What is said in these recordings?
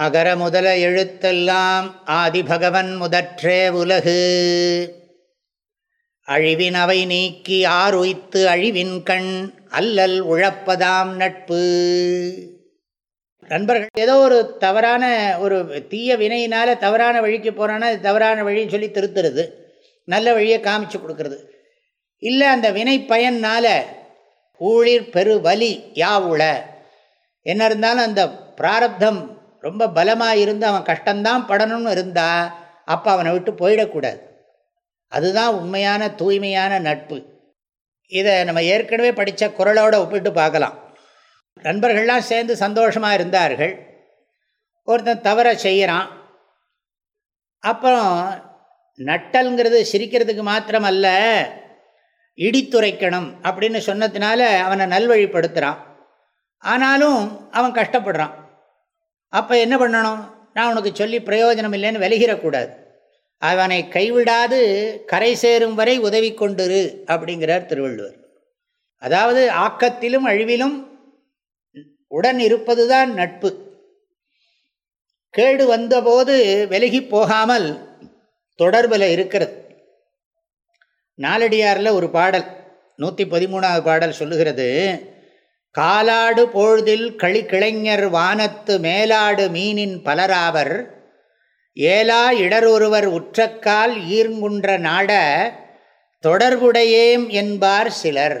அகர முதல எழுத்தெல்லாம் ஆதிபகவன் முதற்றே உலகு. அழிவின் அவை நீக்கி ஆர் உய்த்து அழிவின் கண் அல்லல் உழப்பதாம் நட்பு. நண்பர்கள் ஏதோ ஒரு தவறான ஒரு தீய வினையினால தவறான வழிக்கு போகிறான்னா அது தவறான வழின்னு சொல்லி திருத்துறது. நல்ல வழியை காமிச்சு கொடுக்கறது. இல்லை அந்த வினை பயனால் ஊழிர் பெரு வலி யாவுள? என்ன இருந்தாலும் அந்த பிராரப்தம் ரொம்ப பலமாக இருந்து அவன் கஷ்டந்தான் படணும்னு இருந்தால் அப்போ அவனை விட்டு போயிடக்கூடாது. அதுதான் உண்மையான தூய்மையான நட்பு. இதை நம்ம ஏற்கனவே படித்த குரலோடு ஒப்பிட்டு பார்க்கலாம். நண்பர்கள்லாம் சேர்ந்து சந்தோஷமாக இருந்தார்கள். ஒருத்தன் தவற செய்கிறான் அப்புறம் நட்டல்ங்கிறது சிரிக்கிறதுக்கு மாத்திரமல்ல இடித்துரைக்கணும் அப்படின்னு சொன்னதுனால அவனை நல்வழிப்படுத்துகிறான் ஆனாலும் அவன் கஷ்டப்படுறான். அப்போ என்ன பண்ணணும்? நான் உனக்கு சொல்லி பிரயோஜனம் இல்லைன்னு விலகிடக்கூடாது. அவனை கைவிடாது கரை சேரும் வரை உதவி கொண்டுரு அப்படிங்கிறார் திருவள்ளுவர். அதாவது ஆக்கத்திலும் அழிவிலும் உடன் இருப்பதுதான் நட்பு. கேடு வந்தபோது விலகி போகாமல் தொடர்பில் இருக்கிறது. நாலடியாரில் ஒரு பாடல் நூற்றி பதிமூணாவது பாடல் சொல்லுகிறது. காலாடு பொழுதில் களி கிளைஞர் வானத்து மேலாடு மீனின் பலராவர் ஏலா இடரொருவர் உற்றக்கால் ஈர்ங்குன்ற நாட தொடர்புடையேம் என்பார் சிலர்.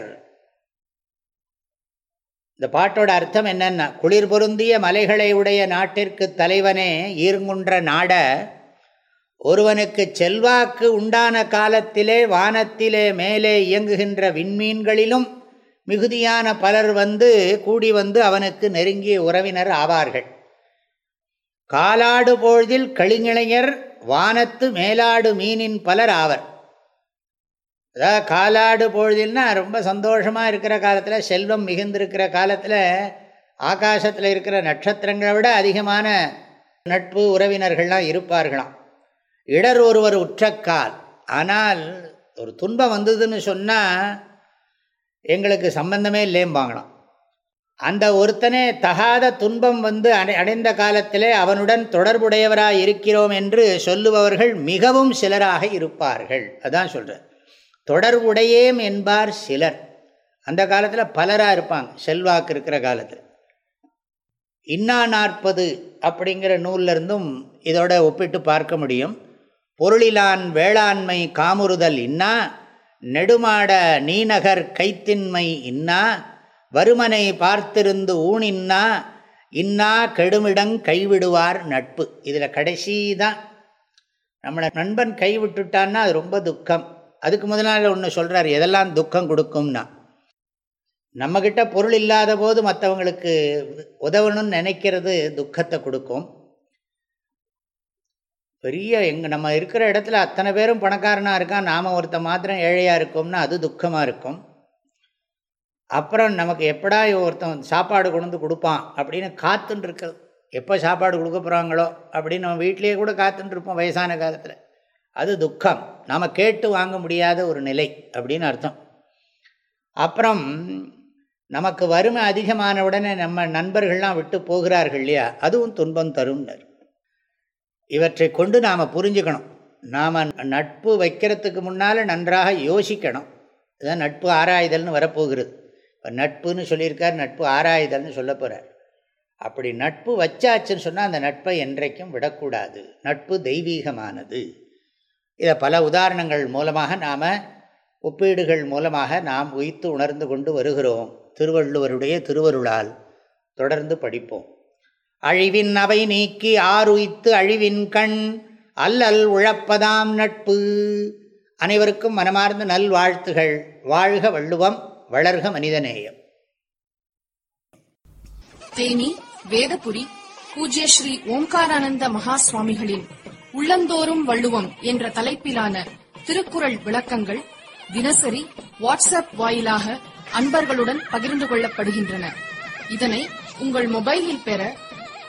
இந்த பாட்டோட அர்த்தம் என்னென்னா குளிர் பொருந்திய மலைகளை உடைய நாட்டிற்கு தலைவனே ஈர்ங்குன்ற நாட ஒருவனுக்கு செல்வாக்கு உண்டான காலத்திலே வானத்திலே மேலே இயங்குகின்ற விண்மீன்களிலும் மிகுதியான பலர் வந்து கூடி வந்து அவனுக்கு நெருங்கிய உறவினர் ஆவார்கள். காலாடு பொழுதில் களிஞளைஞர் வானத்து மேலாடு மீனின் பலர் ஆவர். அதாவது காலாடு பொழுதில்னா ரொம்ப சந்தோஷமாக இருக்கிற காலத்தில் செல்வம் மிகுந்திருக்கிற காலத்தில் ஆகாசத்தில் இருக்கிற நட்சத்திரங்களை விட அதிகமான நட்பு உறவினர்கள்லாம் இருப்பார்களாம். இடர் ஒருவர் உற்றக்கால். ஆனால் ஒரு துன்பம் வந்ததுன்னு சொன்னால் எங்களுக்கு சம்பந்தமே இல்லைம்பாங்களாம் அந்த ஒருத்தனே தகாத துன்பம் வந்து அடை அடைந்த காலத்திலே அவனுடன் தொடர்புடையவராக இருக்கிறோம் என்று சொல்லுபவர்கள் மிகவும் சிலராக இருப்பார்கள். அதான் சொல்கிறார் தொடர்புடையேம் என்பார் சிலர். அந்த காலத்தில் பலராக இருப்பாங்க. செல்வாக்கு இருக்கிற காலத்தில் இன்னா நாற்பது அப்படிங்கிற நூல்லிருந்தும் இதோட ஒப்பிட்டு பார்க்க முடியும். பொருளிலான் வேளாண்மை காமுறுதல் இன்னா நெடுமாட நீநகர் கைத்தின்மை இன்னா வருமனை பார்த்திருந்து ஊனின்னா இன்னா கெடுமிடங் கைவிடுவார் நட்பு. இதில் கடைசி தான். நம்மளை நண்பன் கைவிட்டுட்டான்னா அது ரொம்ப துக்கம். அதுக்கு முதலாளி ஒன்று சொல்கிறார் எதெல்லாம் துக்கம் கொடுக்கும்னா? நம்மக்கிட்ட பொருள் இல்லாத போது மற்றவங்களுக்கு உதவணும்னு நினைக்கிறது துக்கத்தை கொடுக்கும். பெரிய எங்கள் நம்ம இருக்கிற இடத்துல அத்தனை பேரும் பணக்காரனாக இருக்கான் நாம் ஒருத்த மாத்திரம் ஏழையாக இருக்கோம்னா அது துக்கமாக இருக்கும். அப்புறம் நமக்கு எப்படா ஒருத்தன் சாப்பாடு கொண்டு வந்து கொடுப்பான் அப்படின்னு காத்துன்னு இருக்கிறது எப்போ சாப்பாடு கொடுக்க போகிறாங்களோ அப்படின்னு நம்ம வீட்லேயே கூட காத்துன்னு இருப்போம் வயசான காலத்தில். அது துக்கம். நாம் கேட்டு வாங்க முடியாத ஒரு நிலை அப்படின்னு அர்த்தம். அப்புறம் நமக்கு வறுமை அதிகமான உடனே நம்ம நண்பர்கள்லாம் விட்டு போகிறார்கள் இல்லையா? அதுவும் துன்பம் தரும்னர். இவற்றை கொண்டு நாம் புரிஞ்சுக்கணும். நாம் நட்பு வைக்கிறதுக்கு முன்னால் நன்றாக யோசிக்கணும். இதுதான் நட்பு ஆராய்தல்னு வரப்போகிறது. இப்போ நட்புன்னு சொல்லியிருக்கார் நட்பு ஆராய்தல்னு சொல்ல போகிறார் அப்படி நட்பு வச்சாச்சுன்னு சொன்னால் அந்த நட்பை என்றைக்கும் விடக்கூடாது. நட்பு தெய்வீகமானது. இதை பல உதாரணங்கள் மூலமாக நாம் ஒப்பீடுகள் மூலமாக நாம் உய்த்து உணர்ந்து கொண்டு வருகிறோம். திருவள்ளுவருடைய திருவருளால் தொடர்ந்து படிப்போம். அழிவின் அவை நீக்கி ஆறுய்த்து அழிவின் கண் அல்லல் உழப்பதாம் நட்பு. அனைவருக்கும் மனமார்ந்த நல்வாழ்த்துகள். வாழ்க வள்ளுவம் வளர்க மனிதநேயம். தேனி வேதபுரி பூஜ்ய ஸ்ரீ ஓம்காரானந்த மகா சுவாமிகளின் உள்ளந்தோறும் வள்ளுவம் என்ற தலைப்பிலான திருக்குறள் விளக்கங்கள் தினசரி வாட்ஸ்அப் வாயிலாக அன்பர்களுடன் பகிர்ந்து கொள்ளப்படுகின்றன. இதனை உங்கள் மொபைலில் பெற